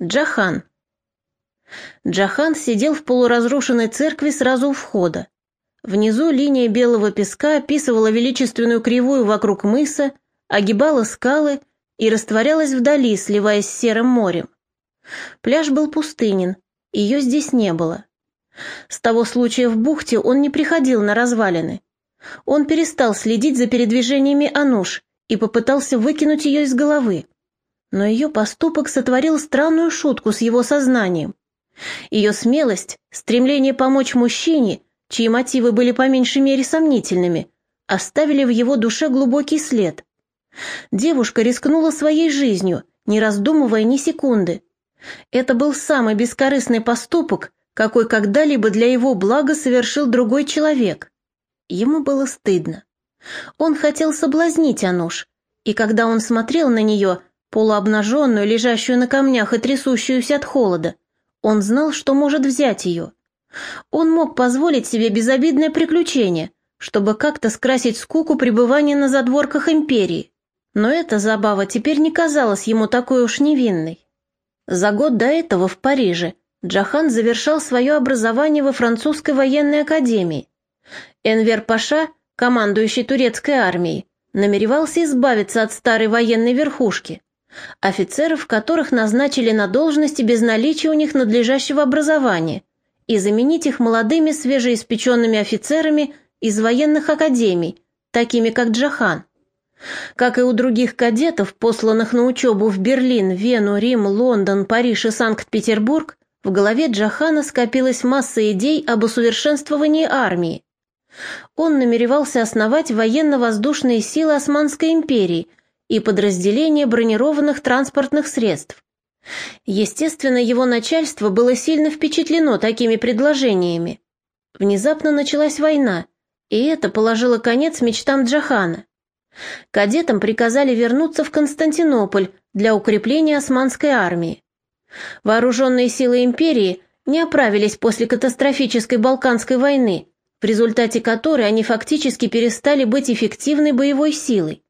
Джахан. Джахан сидел в полуразрушенной церкви сразу у входа. Внизу линия белого песка описывала величественную кривую вокруг мыса, огибала скалы и растворялась вдали, сливаясь с серым морем. Пляж был пустынен, ее здесь не было. С того случая в бухте он не приходил на развалины. Он перестал следить за передвижениями Ануш и попытался выкинуть ее из головы но ее поступок сотворил странную шутку с его сознанием. Ее смелость, стремление помочь мужчине, чьи мотивы были по меньшей мере сомнительными, оставили в его душе глубокий след. Девушка рискнула своей жизнью, не раздумывая ни секунды. Это был самый бескорыстный поступок, какой когда-либо для его блага совершил другой человек. Ему было стыдно. Он хотел соблазнить Ануш, и когда он смотрел на нее, полуобнаженную, лежащую на камнях и трясущуюся от холода. Он знал, что может взять ее. Он мог позволить себе безобидное приключение, чтобы как-то скрасить скуку пребывания на задворках империи. Но эта забава теперь не казалась ему такой уж невинной. За год до этого в Париже Джахан завершал свое образование во французской военной академии. Энвер Паша, командующий турецкой армией, намеревался избавиться от старой военной верхушки офицеров, которых назначили на должности без наличия у них надлежащего образования, и заменить их молодыми свежеиспеченными офицерами из военных академий, такими как Джахан. Как и у других кадетов, посланных на учебу в Берлин, Вену, Рим, Лондон, Париж и Санкт-Петербург, в голове Джахана скопилась масса идей об усовершенствовании армии. Он намеревался основать военно-воздушные силы Османской империи – и подразделения бронированных транспортных средств. Естественно, его начальство было сильно впечатлено такими предложениями. Внезапно началась война, и это положило конец мечтам Джахана. Кадетам приказали вернуться в Константинополь для укрепления османской армии. Вооруженные силы империи не оправились после катастрофической Балканской войны, в результате которой они фактически перестали быть эффективной боевой силой.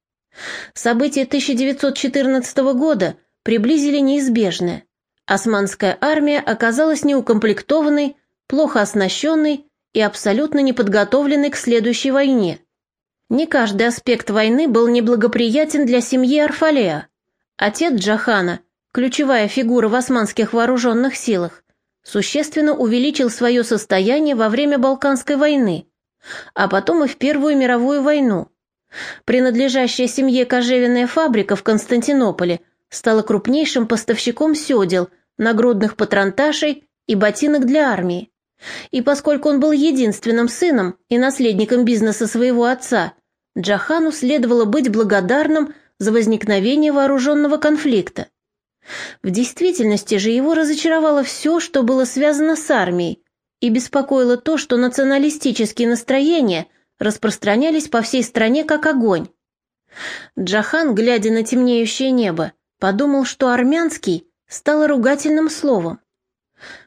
События 1914 года приблизили неизбежное. Османская армия оказалась неукомплектованной, плохо оснащенной и абсолютно неподготовленной к следующей войне. Не каждый аспект войны был неблагоприятен для семьи Арфалеа. Отец Джахана, ключевая фигура в османских вооруженных силах, существенно увеличил свое состояние во время Балканской войны, а потом и в Первую мировую войну. Принадлежащая семье кожевенная фабрика в Константинополе стала крупнейшим поставщиком седел, нагрудных патронташей и ботинок для армии. И поскольку он был единственным сыном и наследником бизнеса своего отца, Джахану следовало быть благодарным за возникновение вооруженного конфликта. В действительности же его разочаровало все, что было связано с армией, и беспокоило то, что националистические настроения – распространялись по всей стране как огонь. Джахан, глядя на темнеющее небо, подумал, что армянский стало ругательным словом.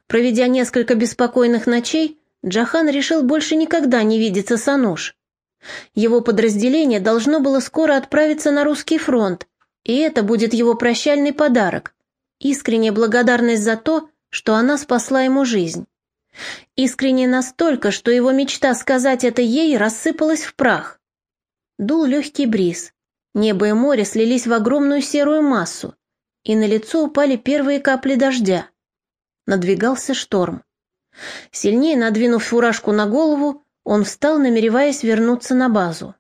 Проведя несколько беспокойных ночей, Джахан решил больше никогда не видеться с Ануш. Его подразделение должно было скоро отправиться на русский фронт, и это будет его прощальный подарок. Искренняя благодарность за то, что она спасла ему жизнь. Искренне настолько, что его мечта сказать это ей рассыпалась в прах. Дул легкий бриз. Небо и море слились в огромную серую массу, и на лицо упали первые капли дождя. Надвигался шторм. Сильнее надвинув фуражку на голову, он встал, намереваясь вернуться на базу.